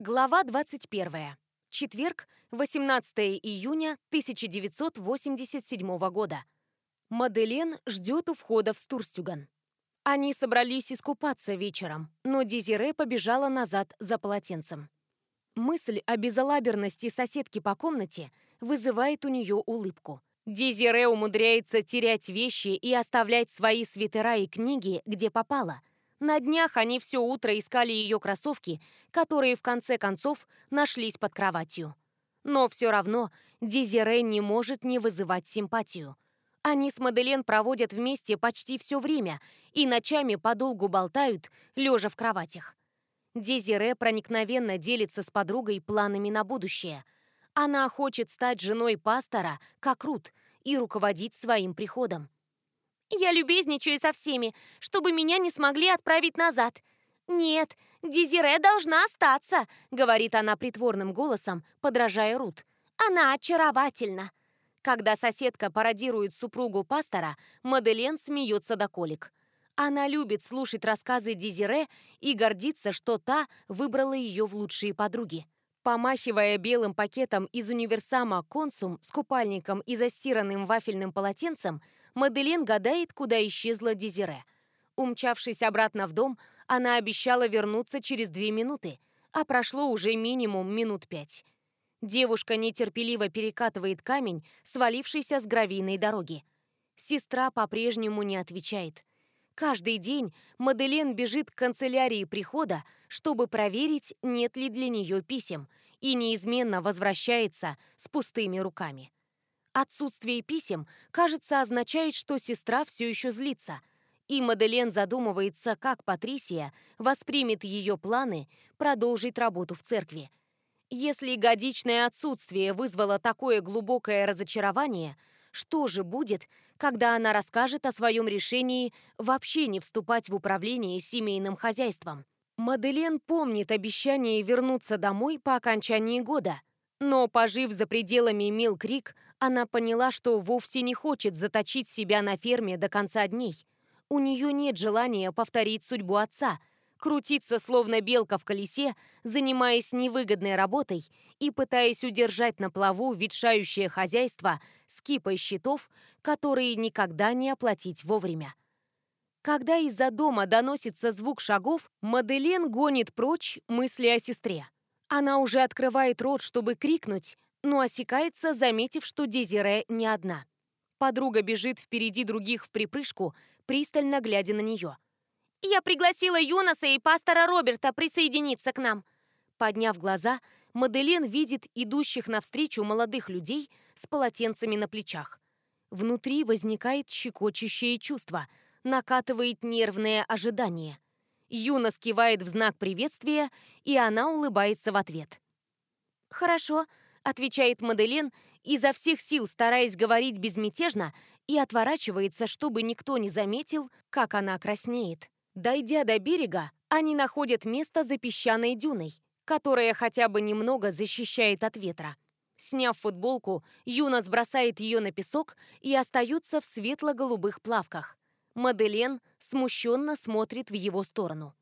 Глава 21. Четверг, 18 июня 1987 года. Маделен ждет у входа в Стурстюган. Они собрались искупаться вечером, но Дезире побежала назад за полотенцем. Мысль о безалаберности соседки по комнате вызывает у нее улыбку. Дезире умудряется терять вещи и оставлять свои свитера и книги, где попало – на днях они все утро искали ее кроссовки, которые в конце концов нашлись под кроватью. Но все равно Дезире не может не вызывать симпатию. Они с Маделен проводят вместе почти все время и ночами подолгу болтают, лежа в кроватях. Дезире проникновенно делится с подругой планами на будущее. Она хочет стать женой пастора, как Рут, и руководить своим приходом. Я любезничаю со всеми, чтобы меня не смогли отправить назад. Нет, Дезире должна остаться, говорит она притворным голосом, подражая Рут. Она очаровательна. Когда соседка пародирует супругу пастора, Маделен смеется до колик. Она любит слушать рассказы Дезире и гордится, что та выбрала ее в лучшие подруги. Помахивая белым пакетом из универсама «Консум» с купальником и застиранным вафельным полотенцем, Маделин гадает, куда исчезла Дезире. Умчавшись обратно в дом, она обещала вернуться через две минуты, а прошло уже минимум минут пять. Девушка нетерпеливо перекатывает камень, свалившийся с гравийной дороги. Сестра по-прежнему не отвечает. Каждый день Маделен бежит к канцелярии прихода, чтобы проверить, нет ли для нее писем, и неизменно возвращается с пустыми руками. Отсутствие писем, кажется, означает, что сестра все еще злится. И Маделен задумывается, как Патрисия воспримет ее планы продолжить работу в церкви. Если годичное отсутствие вызвало такое глубокое разочарование, что же будет, когда она расскажет о своем решении вообще не вступать в управление семейным хозяйством? Маделен помнит обещание вернуться домой по окончании года, но, пожив за пределами Милл-Крик, она поняла, что вовсе не хочет заточить себя на ферме до конца дней. У нее нет желания повторить судьбу отца, крутиться словно белка в колесе, занимаясь невыгодной работой и пытаясь удержать на плаву ветшающее хозяйство с кипой счетов, которые никогда не оплатить вовремя. Когда из-за дома доносится звук шагов, Маделен гонит прочь мысли о сестре. Она уже открывает рот, чтобы крикнуть, но осекается, заметив, что Дезире не одна. Подруга бежит впереди других в припрыжку, пристально глядя на нее. «Я пригласила Юноса и пастора Роберта присоединиться к нам». Подняв глаза, Маделен видит идущих навстречу молодых людей с полотенцами на плечах. Внутри возникает щекочущее чувство, накатывает нервное ожидание. Юна скивает в знак приветствия, и она улыбается в ответ. «Хорошо», отвечает Маделен, изо всех сил стараясь говорить безмятежно, и отворачивается, чтобы никто не заметил, как она краснеет. Дойдя до берега, они находят место за песчаной дюной, которая хотя бы немного защищает от ветра. Сняв футболку, Юна сбросает ее на песок и остается в светло-голубых плавках. Маделен смущенно смотрит в его сторону.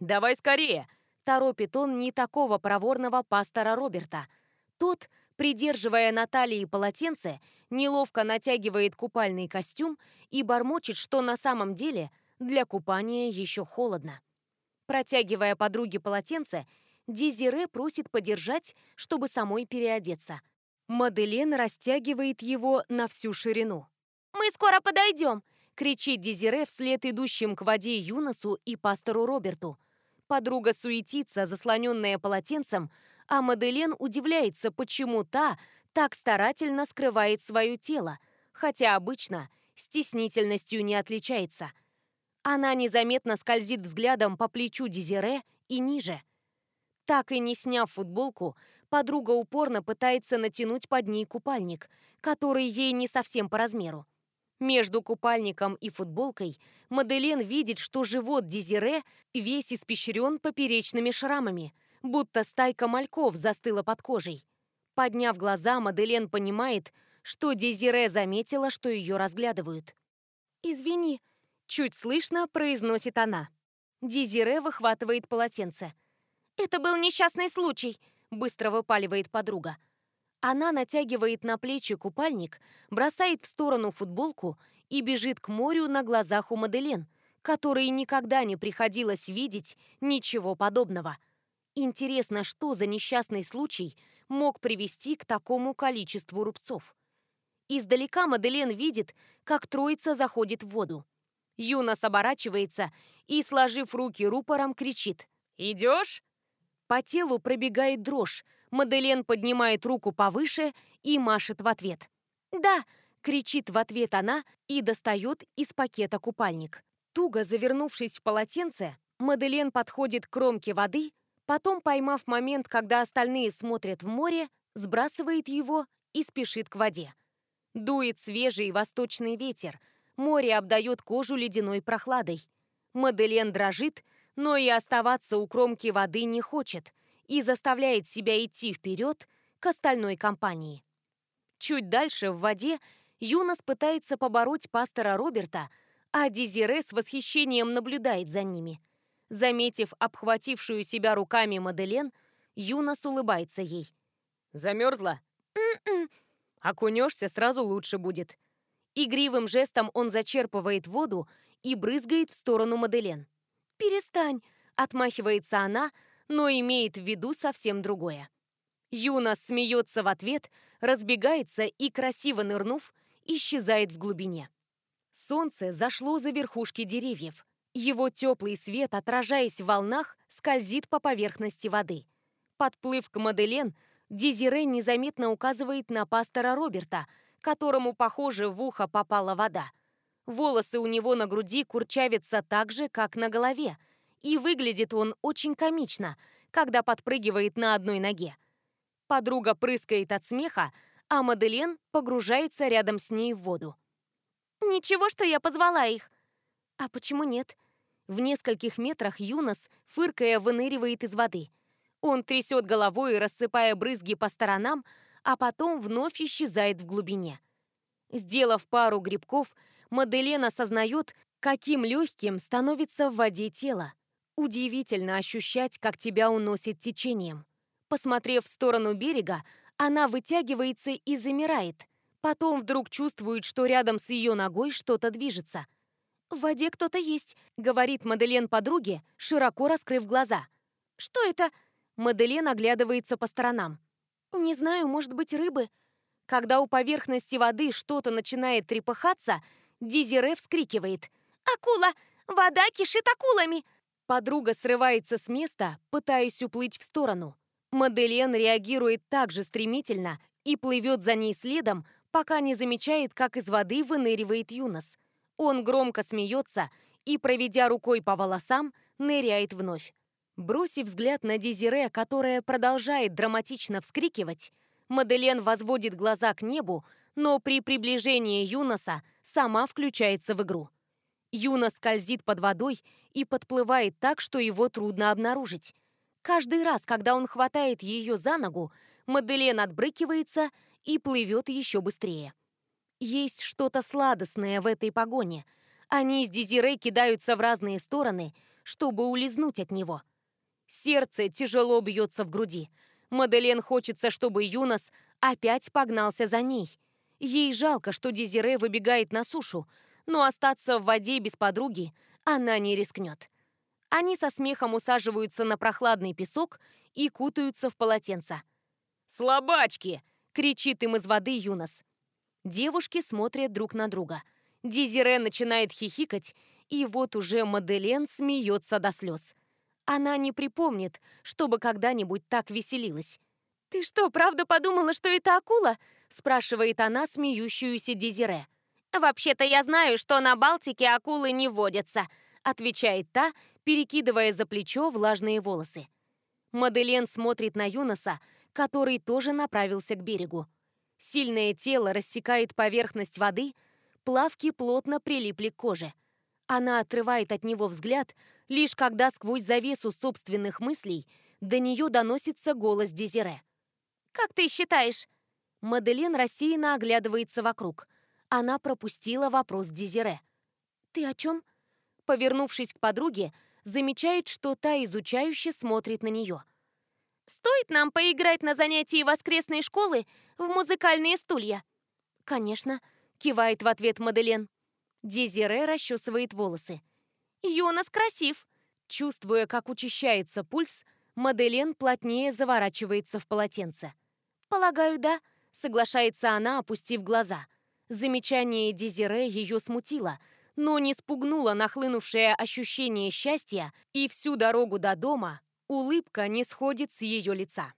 «Давай скорее!» – торопит он не такого проворного пастора Роберта – тот, придерживая на талии полотенце, неловко натягивает купальный костюм и бормочет, что на самом деле для купания еще холодно. Протягивая подруге полотенце, Дезире просит подержать, чтобы самой переодеться. Маделен растягивает его на всю ширину. «Мы скоро подойдем!» — кричит Дезире вслед идущим к воде Юносу и пастору Роберту. Подруга суетится, заслоненная полотенцем, а Маделен удивляется, почему та так старательно скрывает свое тело, хотя обычно стеснительностью не отличается. Она незаметно скользит взглядом по плечу Дезире и ниже. Так и не сняв футболку, подруга упорно пытается натянуть под ней купальник, который ей не совсем по размеру. Между купальником и футболкой Маделен видит, что живот Дезире весь испещрен поперечными шрамами – будто стайка мальков застыла под кожей. Подняв глаза, Маделен понимает, что Дезире заметила, что ее разглядывают. «Извини», — чуть слышно произносит она. Дезире выхватывает полотенце. «Это был несчастный случай», — быстро выпаливает подруга. Она натягивает на плечи купальник, бросает в сторону футболку и бежит к морю на глазах у Маделен, которой никогда не приходилось видеть ничего подобного. Интересно, что за несчастный случай мог привести к такому количеству рубцов? Издалека Маделен видит, как троица заходит в воду. Юнос оборачивается и, сложив руки рупором, кричит «Идешь?». По телу пробегает дрожь, Маделен поднимает руку повыше и машет в ответ. «Да!» — кричит в ответ она и достает из пакета купальник. Туго завернувшись в полотенце, Маделен подходит к кромке воды, потом, поймав момент, когда остальные смотрят в море, сбрасывает его и спешит к воде. Дует свежий восточный ветер, море обдает кожу ледяной прохладой. Маделен дрожит, но и оставаться у кромки воды не хочет и заставляет себя идти вперед к остальной компании. Чуть дальше, в воде, Юнос пытается побороть пастора Роберта, а Дезире с восхищением наблюдает за ними. Заметив обхватившую себя руками Маделен, Юнос улыбается ей. «Замерзла?» «М-м». «Окунешься, сразу лучше будет». Игривым жестом он зачерпывает воду и брызгает в сторону Маделен. «Перестань!» — отмахивается она, но имеет в виду совсем другое. Юна смеется в ответ, разбегается и, красиво нырнув, исчезает в глубине. Солнце зашло за верхушки деревьев. Его теплый свет, отражаясь в волнах, скользит по поверхности воды. Подплыв к Маделен, Дезире незаметно указывает на пастора Роберта, которому, похоже, в ухо попала вода. Волосы у него на груди курчавятся так же, как на голове, и выглядит он очень комично, когда подпрыгивает на одной ноге. Подруга прыскает от смеха, а Маделен погружается рядом с ней в воду. «Ничего, что я позвала их». «А почему нет?» В нескольких метрах Юнос, фыркая, выныривает из воды. Он трясет головой, рассыпая брызги по сторонам, а потом вновь исчезает в глубине. Сделав пару грибков, Маделен осознает, каким легким становится в воде тело. Удивительно ощущать, как тебя уносит течением. Посмотрев в сторону берега, она вытягивается и замирает. Потом вдруг чувствует, что рядом с ее ногой что-то движется. «В воде кто-то есть», — говорит Маделен подруге, широко раскрыв глаза. «Что это?» Маделен оглядывается по сторонам. «Не знаю, может быть, рыбы». Когда у поверхности воды что-то начинает трепыхаться, Дизире вскрикивает. «Акула! Вода кишит акулами!» Подруга срывается с места, пытаясь уплыть в сторону. Маделен реагирует так же стремительно и плывет за ней следом, пока не замечает, как из воды выныривает Юнос. Он громко смеется и, проведя рукой по волосам, ныряет вновь. Бросив взгляд на Дезире, которая продолжает драматично вскрикивать, Маделен возводит глаза к небу, но при приближении Юноса сама включается в игру. Юнос скользит под водой и подплывает так, что его трудно обнаружить. Каждый раз, когда он хватает ее за ногу, Маделен отбрыкивается и плывет еще быстрее. Есть что-то сладостное в этой погоне. Они с Дезире кидаются в разные стороны, чтобы улизнуть от него. Сердце тяжело бьется в груди. Маделен хочется, чтобы Юнос опять погнался за ней. Ей жалко, что Дезире выбегает на сушу, но остаться в воде без подруги она не рискнет. Они со смехом усаживаются на прохладный песок и кутаются в полотенца. «Слабачки!» — кричит им из воды Юнос. Девушки смотрят друг на друга. Дизире начинает хихикать, и вот уже Маделен смеется до слез. Она не припомнит, чтобы когда-нибудь так веселилась. «Ты что, правда подумала, что это акула?» – спрашивает она смеющуюся Дизире. «Вообще-то я знаю, что на Балтике акулы не водятся», отвечает та, перекидывая за плечо влажные волосы. Маделен смотрит на Юноса, который тоже направился к берегу. Сильное тело рассекает поверхность воды, плавки плотно прилипли к коже. Она отрывает от него взгляд, лишь когда сквозь завесу собственных мыслей до нее доносится голос Дезире. «Как ты считаешь?» Маделен рассеянно оглядывается вокруг – она пропустила вопрос Дезире. «Ты о чем?» Повернувшись к подруге, замечает, что та изучающе смотрит на нее. «Стоит нам поиграть на занятии воскресной школы в музыкальные стулья?» «Конечно», — кивает в ответ Маделен. Дезире расчесывает волосы. «Юнос красив!» Чувствуя, как учащается пульс, Маделен плотнее заворачивается в полотенце. «Полагаю, да», — соглашается она, опустив глаза. Замечание Дезире ее смутило, но не спугнуло нахлынувшее ощущение счастья, и всю дорогу до дома улыбка не сходит с ее лица.